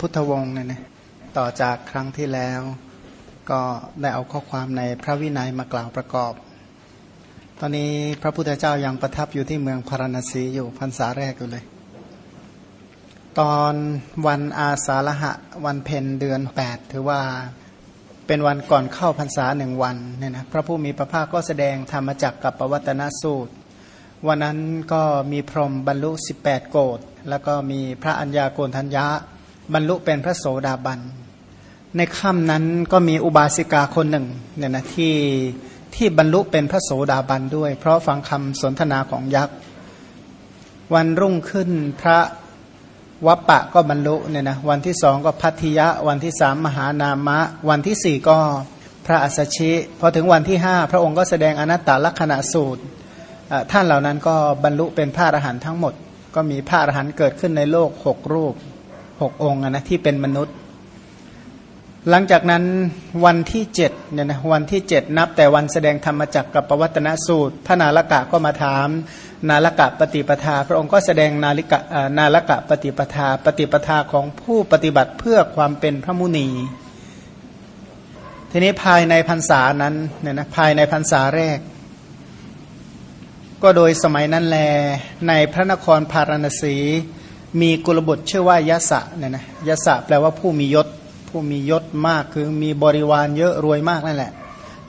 พุทธวงศ์เนี่ยนะต่อจากครั้งที่แล้ว ก็ได้เอาข้อความในพระวินัยมากล่าวประกอบ ตอนนี้พระพุทธเจ้ายังประทับอยู่ที่เมืองพาราณสีอยู่พรรษาแรกอยู่เลย ตอนวันอาสาฬหะวันเพ็ญเดือน 8 ถือว่าเป็นวันก่อนเข้าพรรษาหนึ่งวันเนี่ยนะพระผู้มีพระภาคก็แสดงธรรมจักกับปวัตนสูตร วันนั้นก็มีพรหมบรรลุ 18 โกดแล้วก็มีพระัญญาโกณทัญญะ บรรลุเป็นพระโสดาบัน ในค่ำนั้นก็มีอุบาสิกาคนหนึ่งเนี่ยนะที่ที่บรรลุเป็นพระโสดาบันด้วย เพราะฟังคำสนทนาของยักษ์วันรุ่งขึ้นพระวัปปะก็บรรลุเนี่ยนะวันที่สองก็พัทธิยะ วันที่สามมหานามะ วันที่สี่ก็พระอัสชิพอถึงวันที่ห้าพระองค์ก็แสดงอนัตตลักษณะสูตรท่านเหล่านั้นก็บรรลุเป็นพระอรหันต์ทั้งหมด ก็มีพระอรหันต์เกิดขึ้นในโลกหกรูป หกองค์นะที่เป็นมนุษย์ หลังจากนั้นวันที่เจ็ดเนี่ยนะวันที่เจ็ดนับ แต่วันแสดงธรรมจักรกับปวัตนสูตร พระนาลกะก็มาถาม นาลกะปฏิปทา พระองค์ก็แสดงนาลิกะนาลกะปฏิปทา ปฏิปทาของผู้ปฏิบัติเพื่อความเป็นพระมุนี ทีนี้ภายในพรรษานั้นเนี่ยนะภายในพรรษาแรกก็โดยสมัยนั้นแลในพระนครพาราณสี มีกุลบุตรชื่อว่ายะสะเนี่ยนะยะสะแปลว่าผู้มียศ ผู้มียศมากคือมีบริวารเยอะรวยมากนั่นแหละ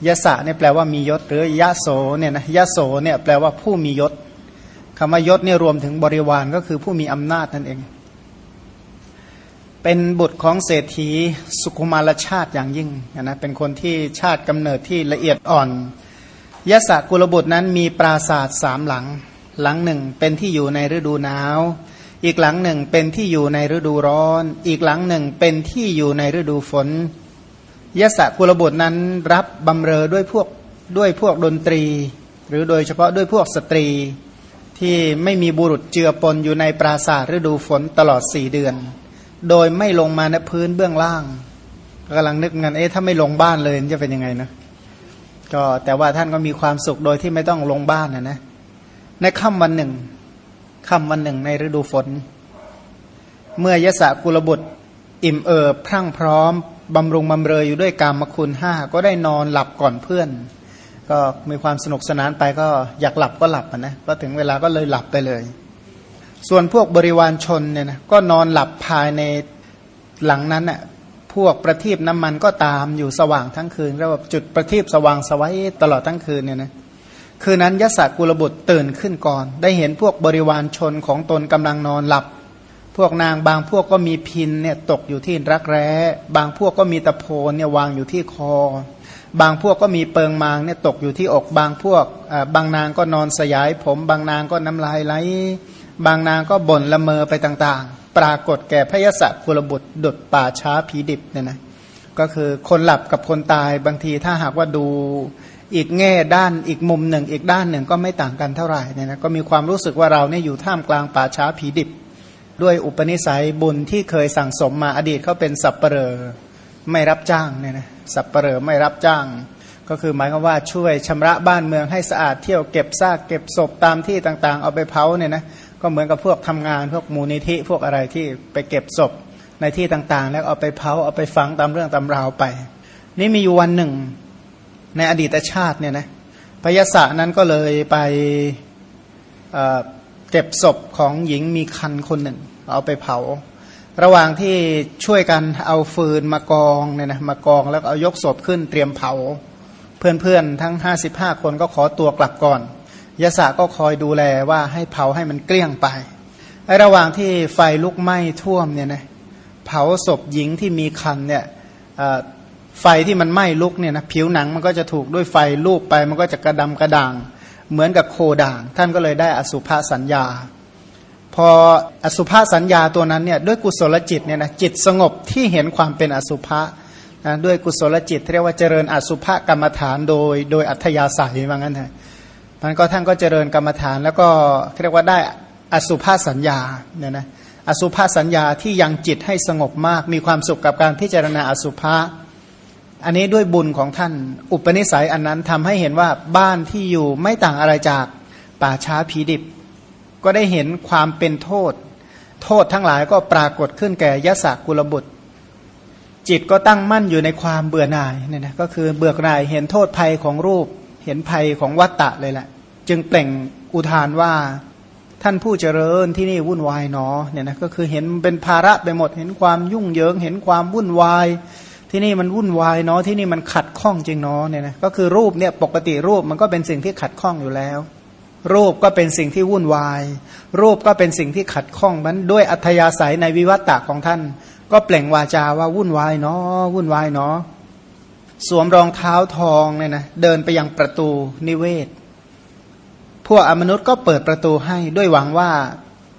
ยะสะเนี่ยแปลว่ามียศ หรือยะโสเนี่ยนะยะโสเนี่ยแปลว่าผู้มียศคำว่ายศเนี่ยรวมถึงบริวารก็คือผู้มีอำนาจนั่นเอง เป็นบุตรของเศรษฐีสุขุมารชาติอย่างยิ่งนะเป็นคนที่ชาติกำเนิดที่ละเอียดอ่อนยะสะกุลบุตรนั้นมีปราศาสตร์สามหลัง หลังหนึ่งเป็นที่อยู่ในฤดูหนาว อีกหลังหนึ่งเป็นที่อยู่ในฤดูร้อน อีกหลังหนึ่งเป็นที่อยู่ในฤดูฝนยะสะกุลบุตรนั้นรับบำเรอด้วยพวกด้วยพวกดนตรี หรือโดยเฉพาะด้วยพวกสตรี ที่ไม่มีบุรุษเจือปนอยู่ในปราสาทฤดูฝนตลอดสี่เดือน โดยไม่ลงมาในพื้นเบื้องล่างกำลังนึกงานเอ๊ะถ้าไม่ลงบ้านเลยจะเป็นยังไงนะก็แต่ว่าท่านก็มีความสุขโดยที่ไม่ต้องลงบ้านนะนะในค่ำวันหนึ่ง ค่ำวันหนึ่งในฤดูฝน เมื่อยะสะกุลบุตร อิ่มเอิบพรั่งพร้อมบำรุงบำเรออยู่ด้วยกามคุณห้าก็ได้นอนหลับก่อนเพื่อน ก็มีความสนุกสนานไปก็อยากหลับก็หลับนะก็ถึงเวลาก็เลยหลับไปเลย ส่วนพวกบริวารชนเนี่ยนะก็นอนหลับภายในหลังนั้นน่ะพวกประทีปน้ำมันก็ตามอยู่สว่างทั้งคืนเรียกว่าจุดประทีปสว่างสวัยตลอดทั้งคืนเนี่ยนะ คืนนั้นยศกุลบุตรตื่นขึ้นก่อน ได้เห็นพวกบริวารชนของตนกำลังนอนหลับ พวกนางบางพวกก็มีพินเนี่ยตกอยู่ที่รักแร้ บางพวกก็มีตะโพนเนี่ยวางอยู่ที่คอ บางพวกก็มีเปิงมางเนี่ยตกอยู่ที่อก บางพวกบางนางก็นอนสยายผม บางนางก็น้ำลายไหล บางนางก็บ่นละเมอไปต่างๆ ปรากฏแก่พระยศกุลบุตรดุดป่าช้าผีดิบเนี่ยนะก็คือคนหลับกับคนตายบางทีถ้าหากว่าดู อีกแง่ด้านอีกมุมหนึ่ง อีกด้านหนึ่งก็ไม่ต่างกันเท่าไหร่เนี่ยนะก็มีความรู้สึกว่าเราเนี่ยอยู่ท่ามกลางป่าช้าผีดิบ ด้วยอุปนิสัยบุญที่เคยสั่งสมมาอดีตเขาเป็นสับเปลอไม่รับจ้างเนี่ยนะสับเปลอไม่รับจ้าง ก็คือหมายความว่าช่วยชำระบ้านเมืองให้สะอาดเที่ยวเก็บซากเก็บศพตามที่ต่างๆ เอาไปเผาเนี่ยนะก็เหมือนกับพวกทำงานพวกมูลนิธิพวกอะไรที่ไปเก็บศพในที่ต่างๆ แล้วเอาไปเผาเอาไปฝังตามเรื่องตามราวไป นี่มีอยู่วันหนึ่ง ในอดีตชาติเนี่ยนะพยาศนั้นก็เลยไปเก็บศพของหญิงมีคันคนหนึ่ง เอาไปเผา ระหว่างที่ช่วยกันเอาฟืนมากองเนี่ยนะมากองแล้วเอายกศพขึ้นเตรียมเผา เพื่อนๆทั้ง 55 คนก็ขอตัวกลับก่อนยศก็คอยดูแลว่าให้เผาให้มันเกลี้ยงไปไอ้ระหว่างที่ไฟลุกไหม้ท่วมเนี่ยนะเผาศพหญิงที่มีคันเนี่ย ไฟที่มันไหม้ลุกเนี่ยนะผิวหนังมันก็จะถูกด้วยไฟลูบไป มันก็จะกระดำกระด่าง เหมือนกับโคด่าง ท่านก็เลยได้อสุภาสัญญา พออสุภาสัญญาตัวนั้นเนี่ยด้วยกุศลจิตเนี่ยนะจิตสงบที่เห็นความเป็นอสุภะนะด้วยกุศลจิตเรียกว่าเจริญอสุภกรรมฐานโดย โดยอัธยาศัยว่างั้นเถอะมันก็ท่านก็เจริญกรรมฐาน แล้วก็เรียกว่าได้อสุภาสัญญาเนี่ยนะอสุภาสัญญาที่ยังจิตให้สงบมาก มีความสุขกับการพิจารณาอสุภะ อันนี้ด้วยบุญของท่าน อุปนิสัยอันนั้นทำให้เห็นว่าบ้านที่อยู่ไม่ต่างอะไรจากป่าช้าผีดิบ ก็ได้เห็นความเป็นโทษ โทษทั้งหลายก็ปรากฏขึ้นแก่ยะสะกุลบุตร จิตก็ตั้งมั่นอยู่ในความเบื่อหน่ายเนี่ยนะก็คือเบื่อหน่ายเห็นโทษภัยของรูป เห็นภัยของวัตตะเลยแหละ จึงเปล่งอุทานว่าท่านผู้เจริญที่นี่วุ่นวายเนาะเนี่ยนะก็คือเห็นเป็นภาระไปหมด เห็นความยุ่งเหยิง เห็นความวุ่นวาย ที่นี่มันวุ่นวายเนาะที่นี่มันขัดข้องจริงเนาะเนี่ยนะก็คือรูปเนี่ยปกติรูปมันก็เป็นสิ่งที่ขัดข้องอยู่แล้ว รูปก็เป็นสิ่งที่วุ่นวาย รูปก็เป็นสิ่งที่ขัดข้องมันด้วยอัธยาศัยในวิวัตตะของท่าน ก็เปล่งวาจาว่าวุ่นวายเนาะวุ่นวายเนาะสวมรองเท้าทองเนี่ยนะเดินไปยังประตูนิเวศ พวกอมนุษย์ก็เปิดประตูให้ด้วยหวังว่า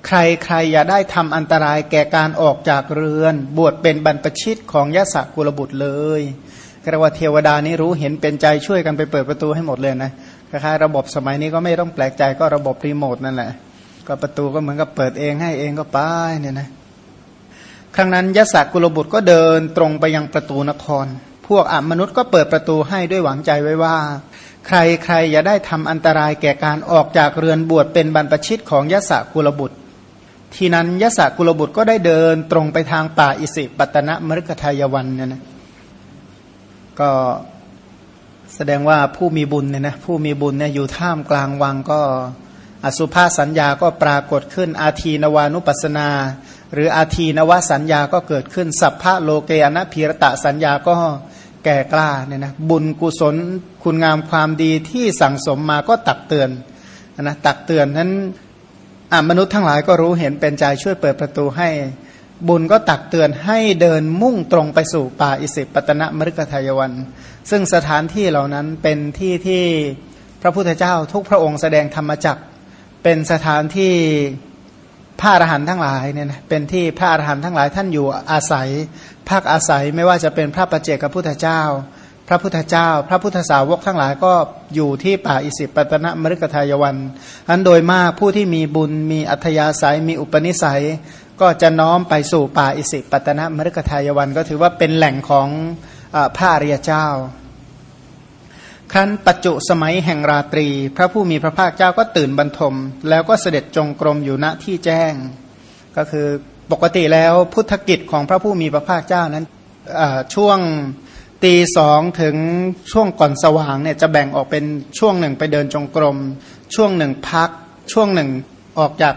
ใครใครอย่าได้ทำอันตรายแก่การออกจากเรือน บวชเป็นบรรพชิตของยะสกุลบุตรเลยกระว่าเทวดานี้รู้เห็นเป็นใจช่วยกันไปเปิดประตูให้หมดเลยนะคล้ายๆระบบสมัยนี้ก็ไม่ต้องแปลกใจก็ระบบรีโมทนั่นแหละ ก็ประตูก็เหมือนกับเปิดเองให้เองก็ไปเนี่ยนะครั้งนั้นยะสกุลบุตรก็เดินตรงไปยังประตูนคร พวกอมนุษย์ก็เปิดประตูให้ด้วยหวังใจไว้ว่า ใครใครอย่าได้ทำอันตรายแก่การออกจากเรือนบวชเป็นบรรพชิตของยะสะกุลบุตร ทีนั้นยะสะกุลบุตรก็ได้เดินตรงไปทางป่าอิสิปตนะมฤคทายวันเนี่ยนะก็แสดงว่าผู้มีบุญเนี่ยนะผู้มีบุญเนี่ยอยู่ท่ามกลางวังก็อสุภาสัญญาก็ปรากฏขึ้น อาทีนวานุปัสนา หรืออาทีนวสัญญาก็เกิดขึ้น สัพพะโลเกอนะพีรตะสัญญาก็แก่กล้าเนี่ยนะบุญกุศลคุณงามความดีที่สั่งสมมาก็ตักเตือนนะตักเตือนนั้น มนุษย์ทั้งหลายก็รู้เห็นเป็นใจช่วยเปิดประตูให้ บุญก็ตักเตือนให้เดินมุ่งตรงไปสู่ป่าอิสิปตนะมฤคทายวัน ซึ่งสถานที่เหล่านั้นเป็นที่ที่พระพุทธเจ้าทุกพระองค์แสดงธรรมจักเป็นสถานที่พระอรหันต์ทั้งหลายเนี่ยนะเป็นที่พระอรหันต์ทั้งหลายท่านอยู่อาศัย ภาคอาศัยไม่ว่าจะเป็นพระประเจกับพุทธเจ้า พระพุทธเจ้า พระพุทธสาวกทั้งหลายก็อยู่ที่ป่าอิสิปตนมฤคทายวันอันโดยมากผู้ที่มีบุญมีอัธยาศัยมีอุปนิสัย ก็จะน้อมไปสู่ป่าอิสิปตนมฤคทายวันก็ถือว่าเป็นแหล่งของพระอริยเจ้า ครั้นปัจจุสมัยแห่งราตรี พระผู้มีพระภาคเจ้าก็ตื่นบรรทม แล้วก็เสด็จจงกรมอยู่ณที่แจ้ง ก็คือปกติแล้วพุทธกิจของพระผู้มีพระภาคเจ้านั้นช่วง ตีสองถึงช่วงก่อนสว่างเนี่ยจะแบ่งออกเป็นช่วงหนึ่งไปเดินจงกรม ช่วงหนึ่งพัก ช่วงหนึ่งออกจาก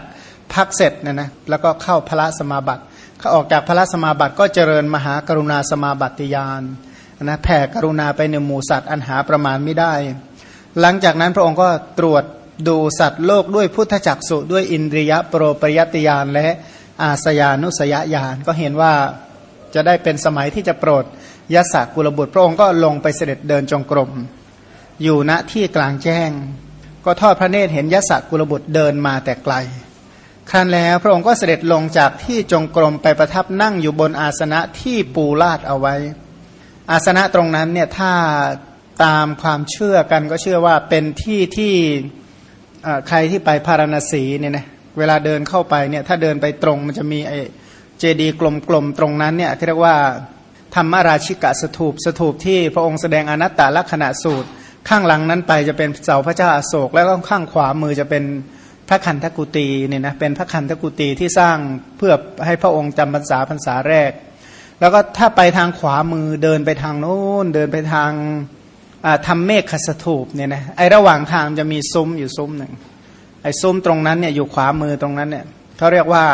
พักเสร็จเนะนะแล้วก็เข้าพระสมาบัติเขาออกจากพระสมาบัติก็เจริญมหากรุณาสมาบัติยานนะแผ่กรุณาไปในหมู่สัตว์อันหาประมาณไม่ได้ หลังจากนั้นพระองค์ก็ตรวจดูสัตว์โลกด้วยพุทธจักสุด้วยอินทรียะโปรปริยติยานและอาสยานุสยญาณก็เห็นว่าจะได้เป็นสมัยที่จะโปรด ยศกุลบุตรพระองค์ก็ลงไปเสด็จเดินจงกรม อยู่ณที่กลางแจ้ง ก็ทอดพระเนตรเห็นยศกุลบุตรเดินมาแต่ไกล ครั้นแล้วพระองค์ก็เสด็จลงจากที่จงกรมไปประทับนั่งอยู่บนอาสนะที่ปูลาดเอาไว้ อาสนะตรงนั้นเนี่ยถ้าตามความเชื่อกันก็เชื่อว่าเป็นที่ที่ใครที่ไปพารณสีเนี่ยนะเวลาเดินเข้าไปเนี่ยถ้าเดินไปตรงมันจะมีไอเจดีย์กลมๆตรงนั้นเนี่ยที่เรียกว่า ธรรมราชิกะสถูปสถูปที่พระองค์แสดงอนัตตลักษณะสูตร ข้างหลังนั้นไปจะเป็นเสาพระเจ้าอาโศก แล้วก็ข้างขวามือจะเป็นพระคันธกุตีเนี่ยนะเป็นพระคันธกุตีที่สร้างเพื่อให้พระองค์จำพรรษาพรรษาแรก แล้วก็ถ้าไปทางขวามือเดินไปทางโน้นเดินไปทางทำเมฆขสถูปเนี่ยนะไอระหว่างทางจะมีซุ้มอยู่ซุ้มหนึ่งไอซุ้มตรงนั้นเนี่ยอยู่ขวามือตรงนั้นเนี่ยเขาเรียกว่า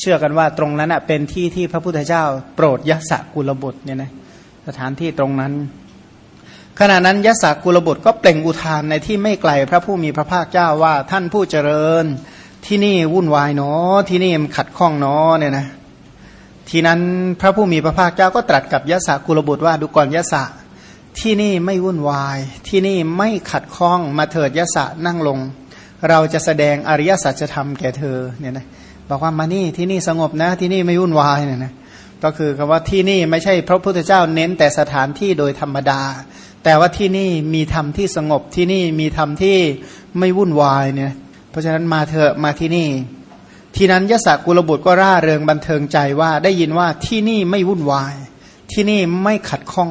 เชื่อกันว่าตรงนั้นเป็นที่ที่พระพุทธเจ้า โปรดยศกุลบุตรเนี่ยนะสถานที่ตรงนั้น ขณะนั้นยศกุลบุตรก็เปล่งอุทานในที่ไม่ไกลพระผู้มีพระภาคเจ้าว่าท่านผู้เจริญที่นี่วุ่นวายเนาะที่นี่มันขัดข้องเนาะเนี่ยนะทีนั้นพระผู้มีพระภาคเจ้าก็ตรัสกับยะสะกุลบุตรว่าดูก่อนยะสะที่นี่ไม่วุ่นวาย ที่นี่ไม่ขัดข้องมาเถิดยะสะนั่งลง เราจะแสดงอริยสัจธรรมแก่เธอเนี่ยนะ บอกว่ามานี่ที่นี่สงบนะ ที่นี่ไม่วุ่นวายเนี่ยนะก็คือคำว่าที่นี่ไม่ใช่พระพุทธเจ้าเน้นแต่สถานที่โดยธรรมดา แต่ว่าที่นี่มีธรรมที่สงบที่นี่มีธรรมที่ไม่วุ่นวายเนี่ยเพราะฉะนั้นมาเถอะมาที่นี่ ทีนั้นยศกุลบุตรก็ร่าเริงบันเทิงใจว่าได้ยินว่าที่นี่ไม่วุ่นวาย ที่นี่ไม่ขัดข้อง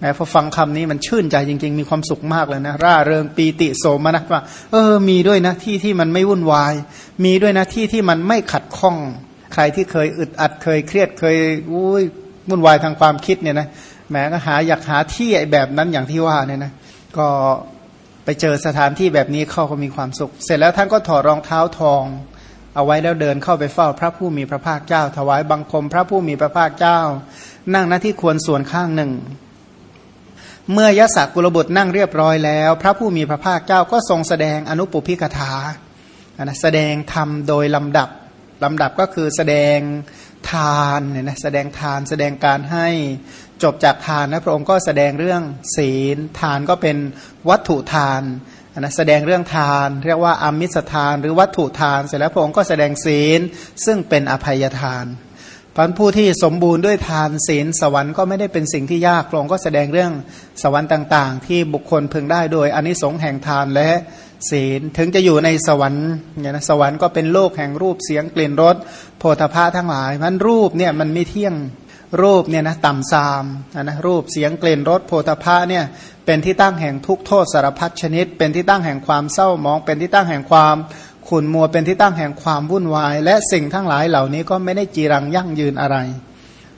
แม้พอฟังคำนี้มันชื่นใจจริง ๆ มีความสุขมากเลยนะ ร่าเริงปีติโสมนัสว่า เออ มีด้วยนะที่ที่มันไม่วุ่นวาย มีด้วยนะที่ที่มันไม่ขัดข้อง ใครที่เคยอึดอัดเคยเครียดเคยอุ้ยวุ่นวายทางความคิดเนี่ยนะแหมก็หาอยากหาที่แบบนั้นอย่างที่ว่าเนี่ยนะก็ไปเจอสถานที่แบบนี้เข้าก็มีความสุข เสร็จแล้วท่านก็ถอดรองเท้าทอง เอาไว้แล้วเดินเข้าไปเฝ้าพระผู้มีพระภาคเจ้า ถวายบังคมพระผู้มีพระภาคเจ้า นั่งหน้าที่ควรส่วนข้างหนึ่ง เมื่อยศกุลบุตรนั่งเรียบร้อยแล้ว พระผู้มีพระภาคเจ้าก็ทรงแสดงอนุปุพิกถานะแสดงธรรมโดยลำดับลำดับก็คือแสดงทานเนี่ยนะแสดงทานแสดงการให้จบจากทานนะพระองค์ก็แสดงเรื่องศีลทานก็เป็นวัตถุทานนะแสดงเรื่องทาน เรียกว่าอมิสทาน หรือวัตถุทาน เสร็จแล้วพระองค์ก็แสดงศีลซึ่งเป็นอภัยทาน พันผู้ที่สมบูรณ์ด้วยทานศีลสวรรค์ก็ไม่ได้เป็นสิ่งที่ยากพระองค์ก็แสดงเรื่องสวรรค์ต่าง ๆ ที่บุคคลพึงได้โดยอนนิสงส์แห่งทานและศีลถึงจะอยู่ในสวรรค์เนี่ยนะสวรรค์ก็เป็นโลกแห่งรูปเสียงกลิ่นรสโพธาภาทั้งหลายมันรูปเนี่ยมันไม่เที่ยงรูปเนี่ยนะต่ำซามนะรูปเสียงกลิ่นรสโพธาภะเนี่ยเป็นที่ตั้งแห่งทุกโทษสารพัดชนิด เป็นที่ตั้งแห่งความเศร้ามอง เป็นที่ตั้งแห่งความ ขุนมัวเป็นที่ตั้งแห่งความวุ่นวาย และสิ่งทั้งหลายเหล่านี้ก็ไม่ได้จีรังยั่งยืนอะไร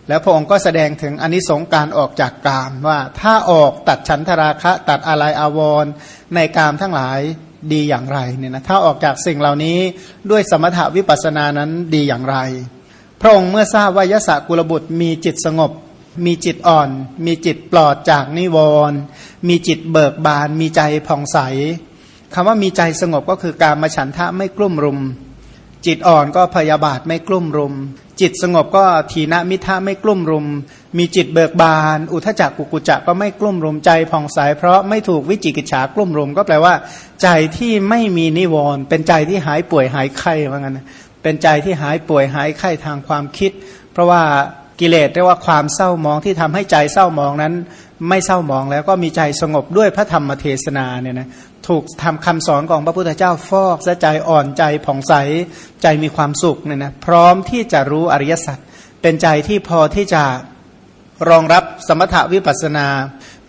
แล้วพระองค์ก็แสดงถึงอนิสงการออกจากกามว่าถ้าออกตัดฉันทราคะตัดอะไรอาวรในกามทั้งหลายดีอย่างไรเนี่ยนะถ้าออกจากสิ่งเหล่านี้ด้วยสมถาวิปัสสนานั้นดีอย่างไร พระองค์เมื่อทราบว่ายศกุลบุตรมีจิตสงบ มีจิตอ่อน มีจิตปลอดจากนิวรณ์มีจิตเบิกบาน มีใจผ่องใส คำว่ามีใจสงบก็คือการมาฉันทะไม่กลุ่มรุม จิตอ่อนก็พยาบาทไม่กลุ่มรุม จิตสงบก็ทีนมิทะไม่กลุ่มรุม มีจิตเบิกบาน อุทจักกุกุจักก็ไม่กลุ่มรุมใจผ่องใสเพราะไม่ถูกวิจิกิจฉากลุ่มรุม ก็แปลว่า ใจที่ไม่มีนิวรณ์เป็นใจที่หายป่วยหายไข้ว่างั้นเป็นใจที่หายป่วยหายไข้ทางความคิด เพราะว่ากิเลสเรียกว่าความเศร้ามองที่ทำให้ใจเศร้ามองนั้น ไม่เศร้ามองแล้วก็มีใจสงบด้วยพระธรรมเทศนาเนี่ยนะ ถูกทำคำสอนของพระพุทธเจ้าฟอกใจอ่อนใจผ่องใสใจมีความสุขเนี่ยนะพร้อมที่จะรู้อริยสัจเป็นใจที่พอที่จะรองรับสมถวิปัสนา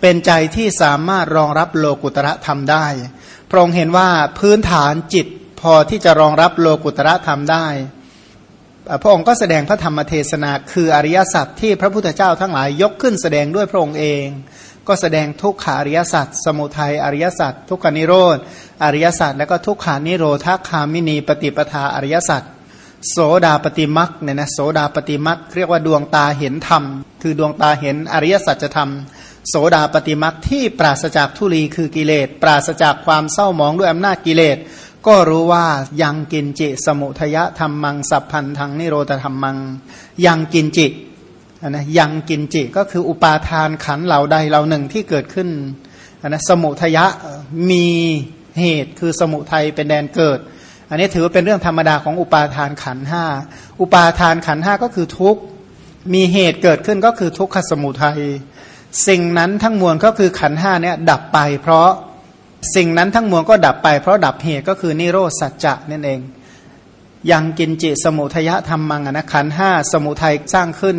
เป็นใจที่สามารถรองรับโลกุตระธรรมได้ พระองค์เห็นว่าพื้นฐานจิตพอที่จะรองรับโลกุตระธรรมได้ พระองค์ก็แสดงพระธรรมเทศนาคืออริยสัจที่พระพุทธเจ้าทั้งหลายยกขึ้นแสดงด้วยพระองค์เอง ก็แสดงทุกขาริยสัจสมุทัยอริยสัจทุกขานิโรธอริยสัจแล้วก็ทุกขานิโรธาคามินีปฏิปทาอริยสัจโสดาปฏิมักเนี่ยนะโสดาปฏิมักเรียกว่าดวงตาเห็นธรรม คือดวงตาเห็นอริยสัจธรรมโสดาปฏิมักที่ปราศจากทุลีคือกิเลส ปราศจากความเศร้าหมองด้วยอำนาจกิเลส ก็รู้ว่ายังกินจิ สมุทยะธรรมังสัพพันธังนิโรธธรรมัง ยังกินจิ นะยังกินจิก็คืออุปาทานขันเหล่าใดเหล่าหนึ่งที่เกิดขึ้นนะสมุทยะมีเหตุคือสมุทัยเป็นแดนเกิด อันนี้ถือว่าเป็นเรื่องธรรมดาของอุปาทานขันห้าอุปาทานขันห้าก็คือทุกมีเหตุเกิดขึ้นก็คือทุกขสมุทัยสิ่งนั้นทั้งมวลก็คือขันห้าเนี่ยดับไป เพราะสิ่งนั้นทั้งมวลก็ดับไป เพราะดับเหตุก็คือนิโรธสัจจะนั่นเองยังกินจิสมุทยะธรรมังนะขันห้าสมุทัยสร้างขึ้น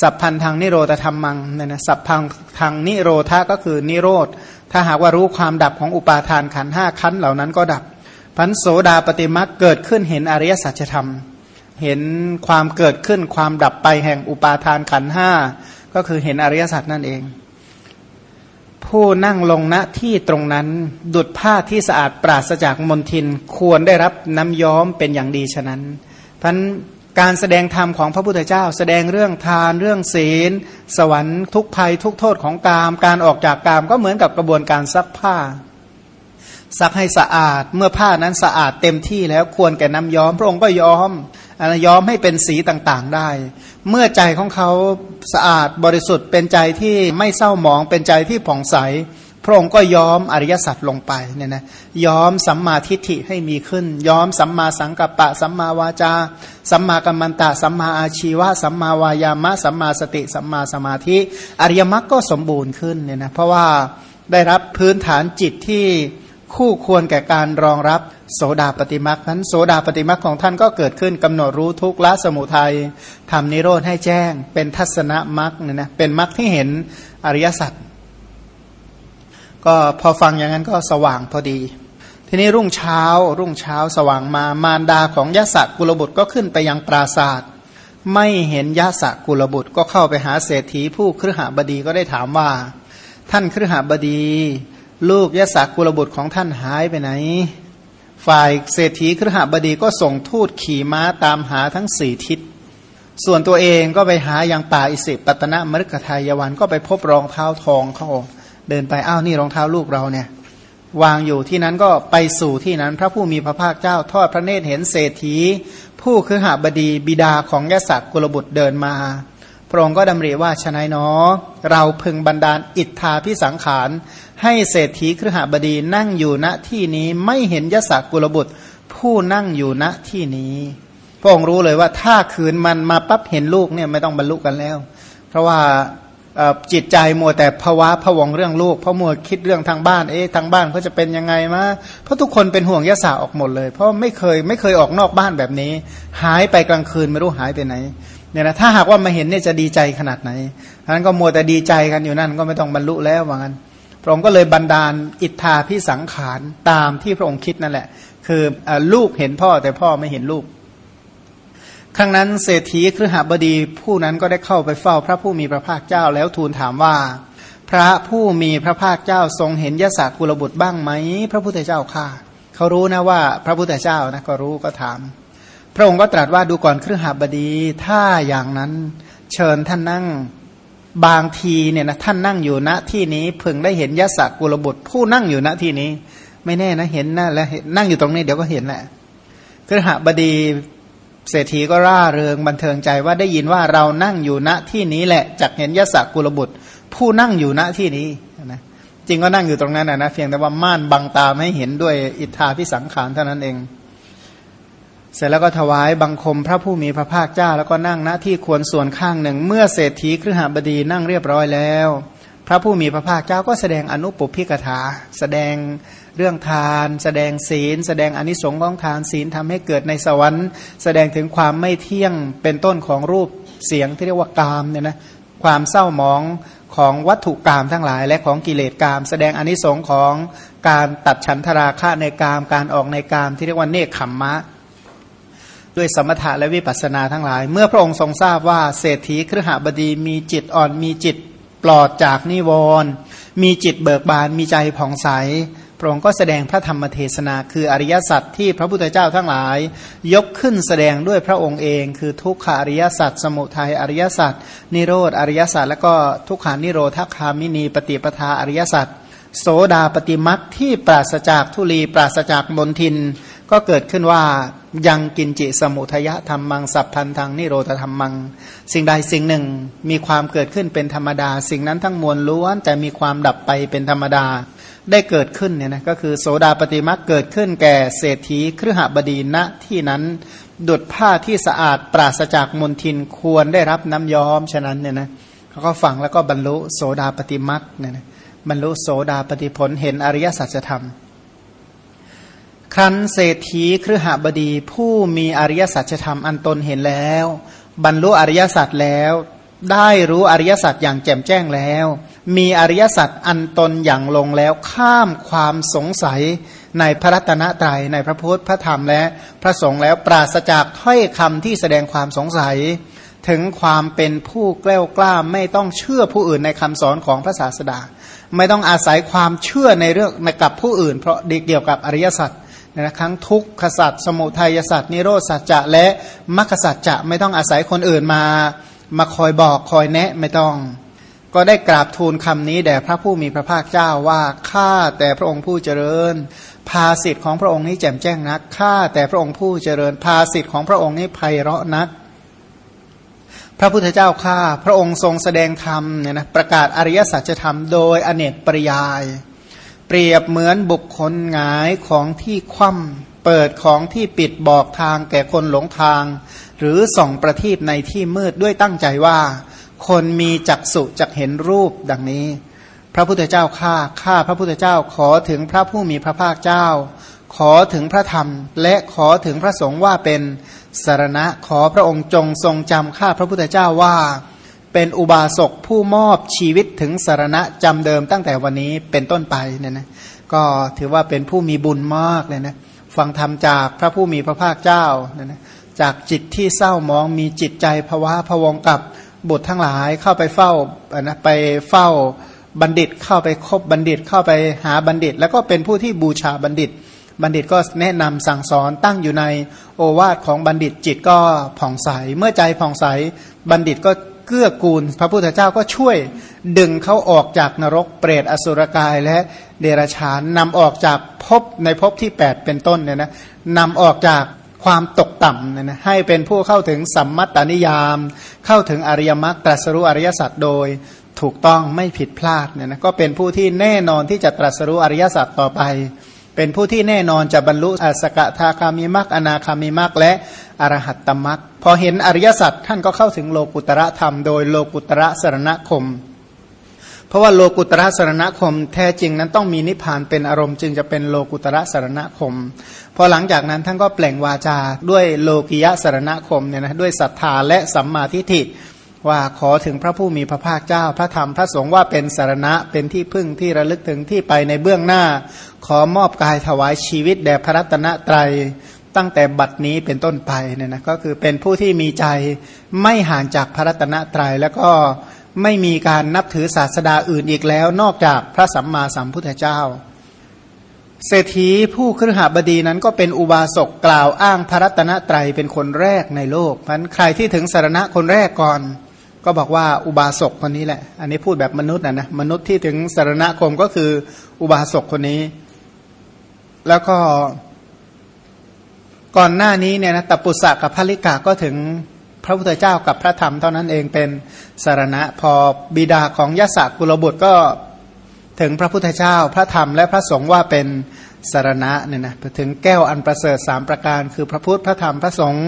สัพพันทางนิโรธธรรมังเนี่ยนะสัพพังทางนิโรธาก็คือนิโรธ ถ้าหากว่ารู้ความดับของอุปาทานขันห้าขันเหล่านั้นก็ดับพันโสดาปฏิมักเกิดขึ้นเห็นอริยสัจธรรม เห็นความเกิดขึ้นความดับไปแห่งอุปาทานขันห้าก็คือเห็นอริยสัจนั่นเอง ผู้นั่งลงณที่ตรงนั้นดุดผ้าที่สะอาดปราศจากมลทินควรได้รับน้ำย้อมเป็นอย่างดีฉะนั้นพัน การแสดงธรรมของพระพุทธเจ้า แสดงเรื่องทานเรื่องศีล สวรรค์ทุกภัยทุกโทษของกาม การออกจากกามก็เหมือนกับกระบวนการซักผ้า ซักให้สะอาดเมื่อผ้านั้นสะอาดเต็มที่แล้วควรแก่น้ำย้อม พระองค์ก็ย้อมอย้อมให้เป็นสีต่างๆได้ เมื่อใจของเขาสะอาดบริสุทธิ์เป็นใจที่ไม่เศร้าหมองเป็นใจที่ผ่องใส พระองค์ก็ย้อมอริยสัจลงไปเนี่ยนะย้อมสัมมาทิฏฐิให้มีขึ้น ย้อมสัมมาสังกัปปะ สัมมาวาจา สัมมากัมมันตะ สัมมาอาชีวะ สัมมาวายามะ สัมมาสติ สัมมาสมาธิ อริยมรรคก็สมบูรณ์ขึ้นเนี่ยนะเพราะว่าได้รับพื้นฐานจิตที่คู่ควรแก่การรองรับโสดาปฏิมักนั้นโสดาปฏิมักของท่านก็เกิดขึ้นกำหนดรู้ทุกละสมุทัยทำนิโรธให้แจ้ง เป็นทัศนมักเนี่ยนะเป็นมักที่เห็นอริยสัจ ก็พอฟังอย่างนั้นก็สว่างพอดี ทีนี้รุ่งเช้า รุ่งเช้าสว่างมามารดาของยะสะกุลบุตรก็ขึ้นไปยังปราศาสตร์ไม่เห็นยะสะกุลบุตรก็เข้าไปหาเศรษฐีผู้ครหบดีก็ได้ถามว่า ท่านครหบดี ลูกยะสะกุลบุตรของท่านหายไปไหน ฝ่ายเศรษฐีครหบดีก็ส่งทูตขี่ม้าตามหาทั้งสี่ทิศ ส่วนตัวเองก็ไปหาอย่างป่าอิสิปตนะมฤคทายวันก็ไปพบรองเท้าทองเขา เดินไปอ้าวนี่รองเท้าลูกเราเนี่ยวางอยู่ที่นั้นก็ไปสู่ที่นั้น พระผู้มีพระภาคเจ้าทอดพระเนตรเห็นเศรษฐี ผู้คือหาบดีบิดาของยศักกุลบุตรเดินมา พระองค์ก็ดำริว่าชนายนอ เราพึงบันดาลอิทธาพิสังขาร ให้เศรษฐีครหบดีนั่งอยู่ณที่นี้ไม่เห็นยศักกุลบุตร ผู้นั่งอยู่ณที่นี้ พระองค์รู้เลยว่าถ้าคืนมันมาปั๊บเห็นลูกเนี่ยไม่ต้องบรรลุกันแล้ว เพราะว่า จิตใจมัวแต่ภาวะผวงเรื่องลูกเพราะมัวคิดเรื่องทางบ้านเอ๊ะทางบ้านเขาจะเป็นยังไงมาเพราะทุกคนเป็นห่วงยะสาออกหมดเลย เพราะไม่เคยไม่เคยออกนอกบ้านแบบนี้ หายไปกลางคืนไม่รู้หายไปไหนเนี่ยนะถ้าหากว่ามาเห็นเนี่ยจะดีใจขนาดไหนฉะนั้นก็มัวแต่ดีใจกันอยู่นั่นก็ไม่ต้องบรรลุแล้วว่างั้นพระองค์ก็เลยบันดาลอิทธาพิสังขารตามที่พระองค์คิดนั่นแหละ คือลูกเห็นพ่อแต่พ่อไม่เห็นลูก ครั้งนั้นเศรษฐีครหบดีผู้นั้นก็ได้เข้าไปเฝ้าพระผู้มีพระภาคเจ้าแล้วทูลถามว่า พระผู้มีพระภาคเจ้าทรงเห็นยศกุลบุตรบ้างไหม พระพุทธเจ้าค่ะเขารู้นะว่าพระพุทธเจ้านะก็รู้ก็ถาม พระองค์ก็ตรัสว่าดูก่อนครหบดีถ้าอย่างนั้นเชิญท่านนั่งบางทีเนี่ยนะท่านนั่งอยู่ณที่นี้พึงได้เห็นยศกุลบุตรผู้นั่งอยู่ณที่นี้ ไม่แน่นะเห็นนะแล้วนั่งอยู่ตรงนี้เดี๋ยวก็เห็นแหละครหบดี เศรษฐีก็ร่าเริงบันเทิงใจว่าได้ยินว่าเรานั่งอยู่ณที่นี้แหละจักเห็นยศกุลบุตร ผู้นั่งอยู่ณที่นี้นะจริงก็นั่งอยู่ตรงนั้นนะนะเพียงแต่ว่าม่านบังตาไม่เห็นด้วยอิทธาพิสังขารเท่านั้นเอง เสร็จแล้วก็ถวายบังคมพระผู้มีพระภาคเจ้า แล้วก็นั่งณที่ควรส่วนข้างหนึ่ง เมื่อเศรษฐีครหบดีนั่งเรียบร้อยแล้ว พระผู้มีพระภาคเจ้าก็แสดงอนุปพิกถา แสดงเรื่องทาน แสดงศีล แสดงอนิสงค์ของทานศีลทำให้เกิดในสวรรค์ แสดงถึงความไม่เที่ยงเป็นต้นของรูปเสียงที่เรียกว่ากามเนี่ยนะความเศร้าหมองของวัตถุกามทั้งหลาย และของกิเลสกามแสดงอนิสงค์ของการตัดฉันทราคะในกามการออกในกามที่เรียกว่าเนคขมมะ ด้วยสมถะและวิปัสสนาทั้งหลาย เมื่อพระองค์ทรงทราบว่าเศรษฐีครหบดีมีจิตอ่อนมีจิต ปลอดจากนิวรณ์มีจิตเบิกบานมีใจผ่องใส พระองค์ก็แสดงพระธรรมเทศนา คืออริยสัจที่พระพุทธเจ้าทั้งหลาย ยกขึ้นแสดงด้วยพระองค์เอง คือทุกขาอริยสัจสมุทัยอริยสัจนิโรธอริยสัจแล้วก็ทุกขานิโรธคามินีปฏิปทาอริยสัจโสดาปฏิมักที่ปราศจากทุลีปราศจากมนทิน ก็เกิดขึ้นว่ายังกินจิสมุทยะธรรมังสัพพันทางนิโรธธรรมัง สิ่งใดสิ่งหนึ่งมีความเกิดขึ้นเป็นธรรมดา สิ่งนั้นทั้งมวลล้วน แต่มีความดับไปเป็นธรรมดาได้เกิดขึ้นเนี่ยนะก็คือโสดาปฏิมักเกิดขึ้นแก่เศรษฐีครหบดีณที่นั้นดุดผ้าที่สะอาดปราศจากมลทินควรได้รับน้ำย้อมฉะนั้นเนี่ยนะเขาก็ฟังแล้วก็บรรลุโสดาปฏิมักเนี่ยนะบรรลุโสดาปฏิผลเห็นอริยสัจธรรม ครั้นเศรษฐีครหบดี ผู้มีอริยสัจธรรมอันตนเห็นแล้ว บรรลุอริยสัจแล้ว ได้รู้อริยสัจอย่างแจ่มแจ้งแล้ว มีอริยสัจอันตนอย่างลงแล้วข้ามความสงสัยในพระรัตนตรัยในพระพุทธพระธรรมและพระสงฆ์แล้วปราศจากถ้อยคำที่แสดงความสงสัย ถึงความเป็นผู้แกล้วกล้าไม่ต้องเชื่อผู้อื่นในคำสอนของพระศาสดา ไม่ต้องอาศัยความเชื่อในเรื่องในกับผู้อื่น เพราะเกี่ยวกับอริยสัจ นะครั้งทุกขสัจสมุทัยสัจนิโรสัจจะและมรรคสัจจะไม่ต้องอาศัยคนอื่นมา มาคอยบอกคอยแนะไม่ต้อง ก็ได้กราบทูลคำนี้แด่พระผู้มีพระภาคเจ้าว่าข้าแต่พระองค์ผู้เจริญ ภาสิทธิ์ของพระองค์นี้แจ่มแจ้งนักข้าแต่พระองค์ผู้เจริญ ภาสิทธิ์ของพระองค์นี้ไพเราะนักพระพุทธเจ้าข้าพระองค์ทรงแสดงธรรมเนี่ยนะประกาศอริยสัจธรรมโดยอเนกปริยาย เปรียบเหมือนบุคคลหงายของที่คว่ำเปิดของที่ปิดบอกทางแก่คนหลงทาง หรือส่องประทีปในที่มืดด้วยตั้งใจว่า คนมีจักสุจักเห็นรูปดังนี้ พระพุทธเจ้าข้าข้าพระพุทธเจ้าขอถึงพระผู้มีพระภาคเจ้า ขอถึงพระธรรม และขอถึงพระสงฆ์ว่าเป็นสารณะขอพระองค์จงทรงจำข้าพระพุทธเจ้าว่า เป็นอุบาสกผู้มอบชีวิตถึงสารณะจำเดิมตั้งแต่วันนี้เป็นต้นไปเนี่ยนะก็ถือว่าเป็นผู้มีบุญมากเลยนะฟังธรรมจากพระผู้มีพระภาคเจ้าเนี่ยนะจากจิตที่เศร้ามองมีจิตใจภาวะพวงกับบุตรทั้งหลายเข้าไปเฝ้านะไปเฝ้าบัณฑิตเข้าไปคบบัณฑิตเข้าไปหาบัณฑิต แล้วก็เป็นผู้ที่บูชาบัณฑิต บัณฑิตก็แนะนำสั่งสอนตั้งอยู่ในโอวาทของบัณฑิตจิตก็ผ่องใส เมื่อใจผ่องใสบัณฑิตก็ เกื้อกูล พระพุทธเจ้าก็ช่วยดึงเขาออกจากนรกเปรตอสุรกายและเดรัจฉานนำออกจากภพในภพที่ 8 เป็นต้นเนี่ยนะนำออกจากความตกต่ำเนี่ยนะให้เป็นผู้เข้าถึงสัมมัตตานิยาม เข้าถึงอริยมรรตรัสรู้อริยสัจโดยถูกต้องไม่ผิดพลาดเนี่ยนะก็เป็นผู้ที่แน่นอนที่จะตรัสรู้อริยสัจต่อไป เป็นผู้ที่แน่นอนจะบรรลุอสกทาคามิมักอนาคามิมักและอรหัตตมักพอเห็นอริยสัจท่านก็เข้าถึงโลกุตระธรรมโดยโลกุตระสรณคม เพราะว่าโลกุตระสรณคม แท้จริงนั้นต้องมีนิพพานเป็นอารมณ์จึงจะเป็นโลกุตระสรณคม พอหลังจากนั้นท่านก็แปลงวาจาด้วยโลกิยะสรณคมเนี่ยนะด้วยศรัทธาและสัมมาทิฏฐิ ว่าขอถึงพระผู้มีพระภาคเจ้า พระธรรมพระสงฆ์ว่าเป็นสารณะเป็นที่พึ่งที่ระลึกถึงที่ไปในเบื้องหน้า ขอมอบกายถวายชีวิตแด่พระรัตนตรัยตั้งแต่บัดนี้เป็นต้นไปเนี่ยนะก็คือเป็นผู้ที่มีใจไม่ห่างจากพระรัตนตรัยแล้วก็ไม่มีการนับถือศาสดาอื่นอีกแล้ว นอกจากพระสัมมาสัมพุทธเจ้า เศรษฐีผู้ครหบดีนั้นก็เป็นอุบาสกกล่าวอ้างพระรัตนตรัยเป็นคนแรกในโลกพันใครที่ถึงสารณะคนแรกก่อน ก็บอกว่าอุบาสกคนนี้แหละ อันนี้พูดแบบมนุษย์นะนะมนุษย์ที่ถึงสารณคมก็คืออุบาสกคนนี้ แล้วก็ก่อนหน้านี้เนี่ยนะตปุสะกับพระลิกาก็ถึงพระพุทธเจ้ากับพระธรรมเท่านั้นเองเป็นสารณะ พอบิดาของยศกุลบุตรก็ถึงพระพุทธเจ้า พระธรรมและพระสงฆ์ว่าเป็นสารณะเนี่ยนะถึงแก้วอันประเสริฐสามประการ คือพระพุทธพระธรรมพระสงฆ์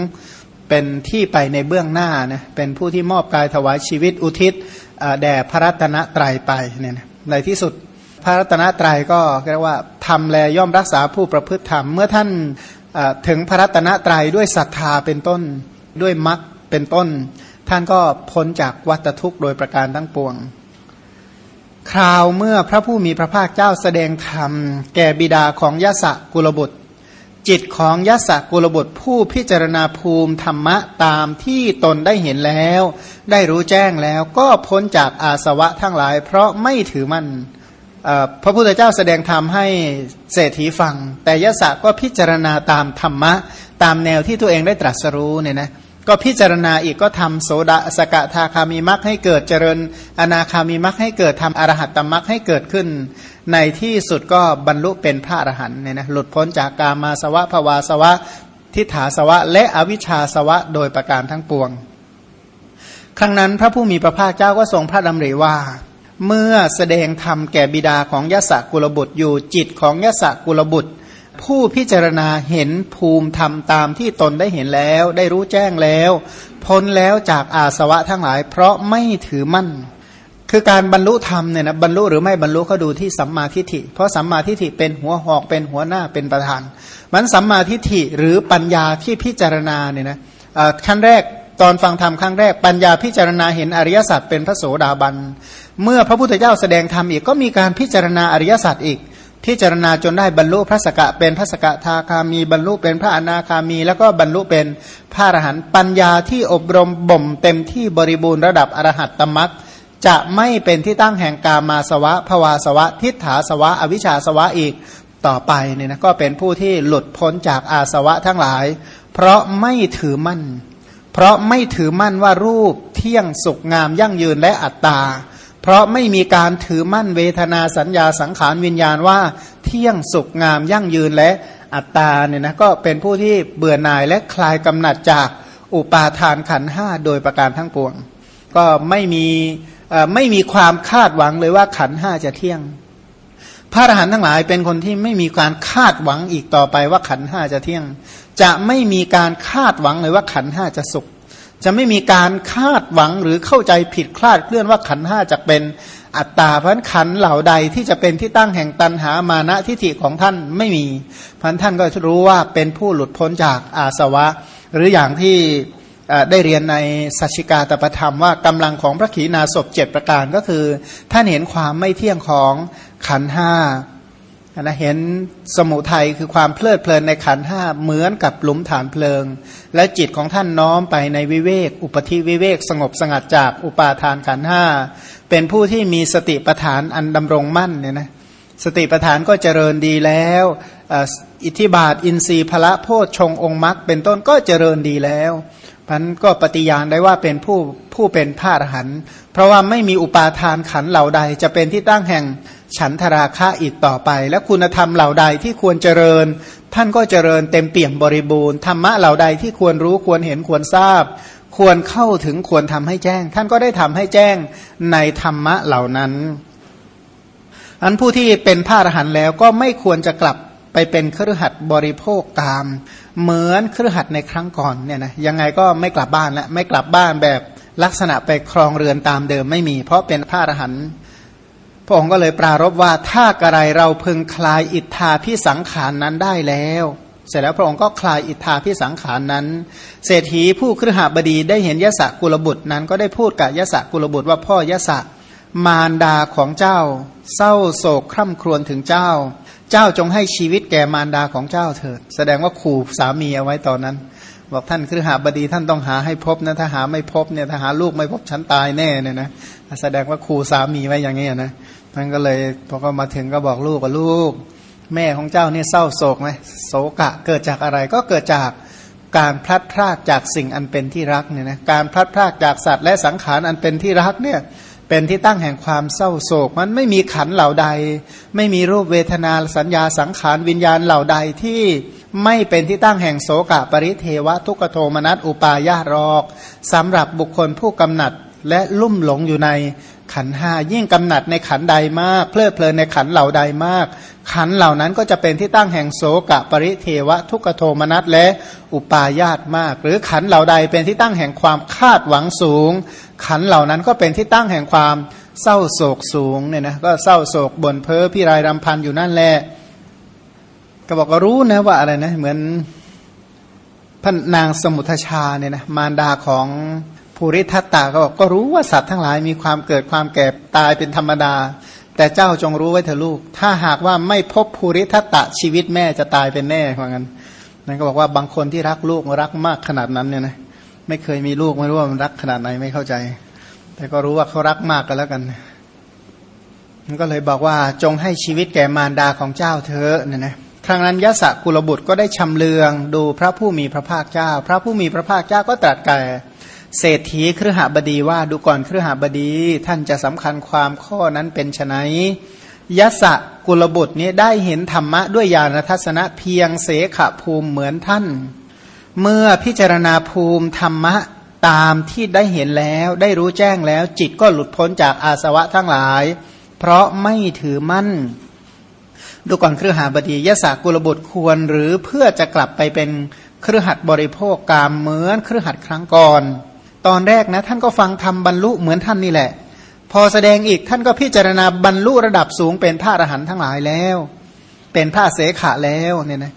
เป็นที่ไปในเบื้องหน้านะเป็นผู้ที่มอบกายถวายชีวิตอุทิศแด่พระรัตนตรัยไปเนี่ยนะในที่สุดพระรัตนตรัยก็เรียกว่าทำแลย่อมรักษาผู้ประพฤติธรรม เมื่อท่านถึงพระรัตนตรัยด้วยศรัทธาเป็นต้นด้วยมรรคเป็นต้น ท่านก็พ้นจากวัฏทุกข์โดยประการทั้งปวง คราวเมื่อพระผู้มีพระภาคเจ้าแสดงธรรม แก่บิดาของยะสะกุลบุตร จิตของยศกุลบุตรผู้พิจารณาภูมิธรรมะตามที่ตนได้เห็นแล้ว ได้รู้แจ้งแล้วก็พ้นจากอาสวะทั้งหลาย เพราะไม่ถือมั่นพระพุทธเจ้าแสดงธรรมให้เศรษฐีฟัง แต่ยศก็พิจารณาตามธรรมะ ตามแนวที่ตัวเองได้ตรัสรู้เนี่ยนะ ก็พิจารณาอีกก็ทำโสดาสกทาคามีมักให้เกิดเจริญ อนาคามีมักให้เกิดทำอรหัตตมักให้เกิดขึ้น ในที่สุดก็บรรลุเป็นพระอรหันต์เนี่ยนะหลุดพ้นจากกามาสวะภวาสวะ ทิฏฐาสวะ และอวิชชาสวะโดยประการทั้งปวง ครั้งนั้นพระผู้มีพระภาคเจ้าก็ทรงพระดำริว่าเมื่อแสดงธรรมแก่บิดาของยศกุลบุตรอยู่จิตของยศกุลบุตร ผู้พิจารณาเห็นภูมิธรรมตามที่ตนได้เห็นแล้ว ได้รู้แจ้งแล้ว พ้นแล้วจากอาสวะทั้งหลาย เพราะไม่ถือมั่น คือการบรรลุธรรมเนี่ยนะบรรลุหรือไม่บรรลุก็ดูที่สัมมาทิฏฐิ เพราะสัมมาทิฏฐิเป็นหัวหอกเป็นหัวหน้าเป็นประธาน มันสัมมาทิฏฐิหรือปัญญาที่พิจารณาเนี่ยนะขั้นแรกตอนฟังธรรมครั้งแรกปัญญาพิจารณาเห็นอริยสัจเป็นพระโสดาบัน เมื่อพระพุทธเจ้าแสดงธรรมอีกก็มีการพิจารณาอริยสัจอีก พิจารณาจนได้บรรลุพระสกะเป็นพระสกะทาคามีบรรลุเป็นพระอนาคามี แล้วก็บรรลุเป็นพระอรหันต์ปัญญาที่อบรมบ่มเต็มที่บริบูรณ์ระดับอรหัตตมรรคจะไม่เป็นที่ตั้งแห่งกามาสวะภวาสวะ ทิฏฐาสวะ อวิชชาสวะอีกต่อไปเนี่ยนะก็เป็นผู้ที่หลุดพ้นจากอาสวะทั้งหลาย เพราะไม่ถือมั่น เพราะไม่ถือมั่นว่ารูปเที่ยงสุขงามยั่งยืนและอัตตา เพราะไม่มีการถือมั่นเวทนาสัญญาสังขารวิญญาณว่าเที่ยงสุขงามยั่งยืนและอัตตาเนี่ยนะก็เป็นผู้ที่เบื่อหน่ายและคลายกำหนัดจากอุปาทานขันห้าโดยประการทั้งปวง ก็ไม่มีไม่มีความคาดหวังเลยว่าขันห้าจะเที่ยง พระอรหันต์ทั้งหลายเป็นคนที่ไม่มีการคาดหวังอีกต่อไปว่าขันห้าจะเที่ยง จะไม่มีการคาดหวังเลยว่าขันห้าจะสุข จะไม่มีการคาดหวังหรือเข้าใจผิดคลาดเคลื่อนว่าขันห้าจะเป็นอัตตาพันขันเหล่าใดที่จะเป็นที่ตั้งแห่งตันหามานะทิฏฐิของท่านไม่มีพันท่านก็รู้ว่าเป็นผู้หลุดพ้นจากอาสวะ หรืออย่างที่ได้เรียนในสัชิกาตประธรรมว่ากำลังของพระขีณาสพเจ็ดประการก็คือ ท่านเห็นความไม่เที่ยงของขันห้า นะเห็นสมุทัยคือความเพลิดเพลินในขันห้าเหมือนกับหลุมฐานเพลิง และจิตของท่านน้อมไปในวิเวก อุปธิวิเวกสงบสงัดจากอุปาทานขันห้าเป็นผู้ที่มีสติปัฏฐานอันดำรงมั่นเนี่ยนะสติปัฏฐานก็เจริญดีแล้วอิทธิบาทอินทรีย์พละโพชฌงองค์มรรคเป็นต้นก็เจริญดีแล้วพันก็ปฏิญาณได้ว่าเป็นผู้ผู้เป็นพระอรหันต์เพราะว่าไม่มีอุปาทานขันเหล่าใดจะเป็นที่ตั้งแห่ง ฉันทราคะอีกต่อไป และคุณธรรมเหล่าใดที่ควรเจริญ ท่านก็เจริญเต็มเปี่ยมบริบูรณ์ธรรมะเหล่าใดที่ควรรู้ควรเห็นควรทราบ ควรเข้าถึงควรทำให้แจ้ง ท่านก็ได้ทำให้แจ้งในธรรมะเหล่านั้น อันผู้ที่เป็นพระอรหันต์แล้วก็ไม่ควรจะกลับไปเป็นเครือขัดบริโภคกาม เหมือนเครือขัดในครั้งก่อนเนี่ยนะยังไงก็ไม่กลับบ้านและไม่กลับบ้านแบบลักษณะไปครองเรือนตามเดิมไม่มี เพราะเป็นพระอรหันต์ พระองค์ก็เลยปรารบว่าถ้ากระไรเราพึงคลายอิทธาพิสังขารนนั้นได้แล้ว เสร็จแล้วพระองค์ก็คลายอิทธาพิสังขารนนั้น เศรษฐีผู้ครหบดีได้เห็นยศกุลบุตรนั้น ก็ได้พูดกับยศกุลบุตรว่าพ่อยศมารดาของเจ้า เศร้าโศกคร่ำครวญถึงเจ้า เจ้าจงให้ชีวิตแก่มารดาของเจ้าเถิด แสดงว่าขู่สามีเอาไว้ตอนนั้น บอกท่านคือหาบดีท่านต้องหาให้พบนะถ้าหาไม่พบเนี่ยถ้าหาลูกไม่พบฉันตายแน่เนี่ยนะแสดงว่าขู่สามีไว้อย่างนี้นะ ท่านก็เลยพอก็มาถึงก็บอกลูกว่าลูก แม่ของเจ้าเนี่ยเศร้าโศกไหมโศกะเกิดจากอะไรก็เกิดจากการพลัดพรากจากสิ่งอันเป็นที่รักเนี่ยนะการพลัดพรากจากสัตว์และสังขารอันเป็นที่รักเนี่ยเป็นที่ตั้งแห่งความเศร้าโศก มันไม่มีขันเหล่าใด ไม่มีรูปเวทนาสัญญาสังขารวิญญาณเหล่าใดที่ไม่เป็นที่ตั้งแห่งโสกะปริเทวะทุกโทมนัสอุปายารอกสำหรับบุคคลผู้กำหนัดและลุ่มหลงอยู่ใน ขันห้ายิ่งกำหนัดในขันใดมาก เพลิดเพลินในขันเหล่าใดมาก ขันเหล่านั้นก็จะเป็นที่ตั้งแห่งโสกะปริเทวะทุกโทมนัสและอุปาญาตมาก หรือขันเหล่าใดเป็นที่ตั้งแห่งความคาดหวังสูง ขันเหล่านั้นก็เป็นที่ตั้งแห่งความเศร้าโศกสูงเนี่ยนะก็เศร้าโศกบ่นเพ้อพี่รายรำพันอยู่นั่นแหละก็บอกว่ารู้นะว่าอะไรนะเหมือนพระนางสมุทชาเนี่ยนะมารดาของ ภูริทัตตาก็บอกก็รู้ว่าสัตว์ทั้งหลายมีความเกิดความแก่ตายเป็นธรรมดา แต่เจ้าจงรู้ไว้เถอะลูก ถ้าหากว่าไม่พบภูริทัตตะชีวิตแม่จะตายเป็นแน่เหมือนกันนั่นก็บอกว่าบางคนที่รักลูกรักมากขนาดนั้นเนี่ยนะไม่เคยมีลูกไม่รู้ว่ามันรักขนาดไหนไม่เข้าใจ แต่ก็รู้ว่าเขารักมากกันแล้วกันมันก็เลยบอกว่าจงให้ชีวิตแก่มารดาของเจ้าเธอเนี่ยนะครั้งนั้นยะสะกุลบุตรก็ได้ชำเลืองดูพระผู้มีพระภาคเจ้า พระผู้มีพระภาคเจ้าก็ตรัสแก่ เศรษฐีครหบดีว่าดูก่อนครหบดีท่านจะสำคัญความข้อนั้นเป็นไนยะสะกุลบุตรนี้ได้เห็นธรรมะด้วยญาณทัศนะเพียงเสขภูมิเหมือนท่าน เมื่อพิจารณาภูมิธรรมะตามที่ได้เห็นแล้วได้รู้แจ้งแล้วจิตก็หลุดพ้นจากอาสวะทั้งหลาย เพราะไม่ถือมั่น ดูก่อนเครือหาบดียะสะกุลบุตรควรหรือเพื่อจะกลับไปเป็นเครือหัดบริโภคกามเหมือนเครือหัดครั้งก่อน ตอนแรกนะท่านก็ฟังทำบรรลุเหมือนท่านนี่แหละ พอแสดงอีกท่านก็พิจารณาบรรลุระดับสูงเป็นพระอรหันต์ทั้งหลายแล้ว เป็นพระเสขะแล้วเนี่ยนะ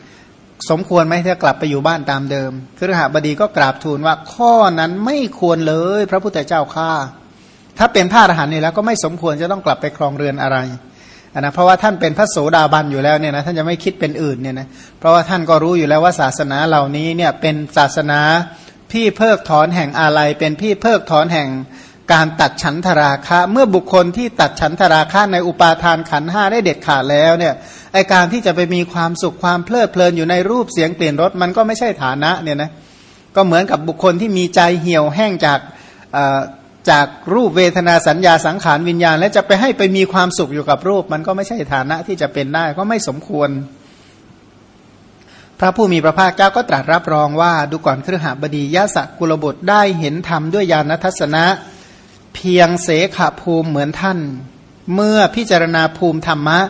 สมควรไหมที่จะกลับไปอยู่บ้านตามเดิมคือรหบดีก็กราบทูลว่าข้อนั้นไม่ควรเลย พระพุทธเจ้าข้าถ้าเป็นพระอรหันต์นี่แล้วก็ไม่สมควรจะต้องกลับไปครองเรือนอะไรนะเพราะว่าท่านเป็นพระโสดาบันอยู่แล้วเนี่ยนะท่านจะไม่คิดเป็นอื่นเนี่ยนะเพราะว่าท่านก็รู้อยู่แล้วว่าศาสนาเหล่านี้เนี่ยเป็นศาสนา พี่เพิกถอนแห่งอะไรเป็นพี่เพิกถอนแห่งการตัดฉันทราคะ เมื่อบุคคลที่ตัดฉันทราคะในอุปาทานขันห้าได้เด็ดขาดแล้วเนี่ยไอการที่จะไปมีความสุขความเพลิดเพลินอยู่ในรูปเสียงเปลี่ยนรถมันก็ไม่ใช่ฐานะเนี่ยนะก็เหมือนกับบุคคลที่มีใจเหี่ยวแห้งจากจากรูปเวทนาสัญญาสังขารวิญญาณ และจะไปให้ไปมีความสุขอยู่กับรูป มันก็ไม่ใช่ฐานะที่จะเป็นได้ก็ไม่สมควร พระผู้มีพระภาคเจ้าก็ตรัสรับรองว่าดูก่อนเครือหบดียะสะกุลบุตรได้เห็นธรรมด้วยญาณทัศนะ เพียงเสขภูมิเหมือนท่าน เมื่อพิจารณาภูมิธรรมะ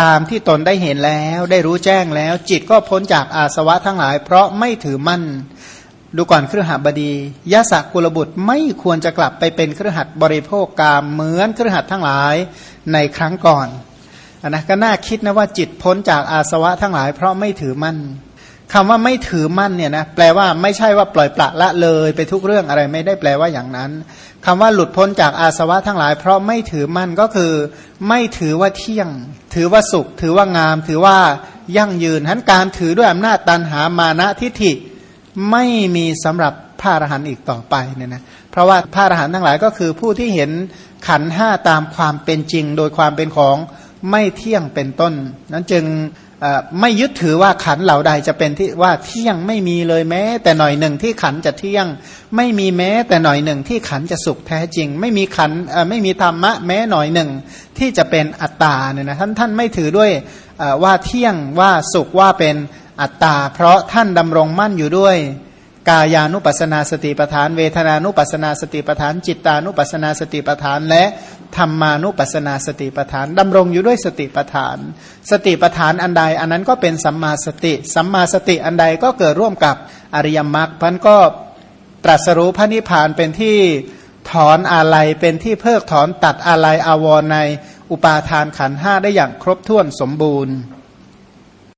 ตามที่ตนได้เห็นแล้วได้รู้แจ้งแล้ว จิตก็พ้นจากอาสวะทั้งหลาย เพราะไม่ถือมั่น ดูก่อนเครือหบดียะสะกุลบุตรไม่ควรจะกลับไปเป็นเครือหัดบริโภคกามเหมือนเครือหัดทั้งหลายในครั้งก่อน นนะก็น่าคิดนะว่าจิตพ้นจากอาสวะทั้งหลาย เพราะไม่ถือมั่นคำว่าไม่ถือมั่นเนี่ยนะแปลว่าไม่ใช่ว่าปล่อยปละละเลยไปทุกเรื่องอะไรไม่ได้แปลว่าอย่างนั้นคำว่าหลุดพ้นจากอาสวะทั้งหลาย เพราะไม่ถือมั่นก็คือ ไม่ถือว่าเที่ยง ถือว่าสุข ถือว่างาม ถือว่ายั่งยืนทั้นการถือด้วยอำนาจตันหามานะทิฏฐิไม่มีสำหรับพระอรหันต์อีกต่อไปเนี่ยนะเพราะว่าพระอรหันต์ทั้งหลายก็คือผู้ที่เห็นขันห้าตามความเป็นจริง โดยความเป็นของ ไม่เที่ยงเป็นต้น นั้นจึงไม่ยึดถือว่าขันเหล่าใดจะเป็นที่ว่าเที่ยงไม่มีเลยแม้ แต่หน่อยหนึ่งที่ขันจะเที่ยง ไม่มีแม้ แต่หน่อยหนึ่งที่ขันจะสุขแท้จริง ไม่มีขันไม่มีธรรมะแม้หน่อยหนึ่งที่จะเป็นอัตตาเนี่ยนะท่านท่านไม่ถือด้วยว่าเที่ยงว่าสุขว่าเป็นอัตตา เพราะท่านดำรงมั่นอยู่ด้วยกายานุปัสนาสติปทาน เวทนานุปัสนาสติปทาน จิตานุปัสนาสติปทานและ ธรรมานุปัสนาสติปทานดำรงอยู่ด้วยสติปทาน สติปทานอันใด อันนั้นก็เป็นสัมมาสติ สัมมาสติอันใดก็เกิดร่วมกับอริยมรรคพันก็ตรัสรู้พระนิพพานเป็นที่ถอนอะไรเป็นที่เพิกถอนตัดอะไรอาวรในอุปาทานขันห้าได้อย่างครบถ้วนสมบูรณ์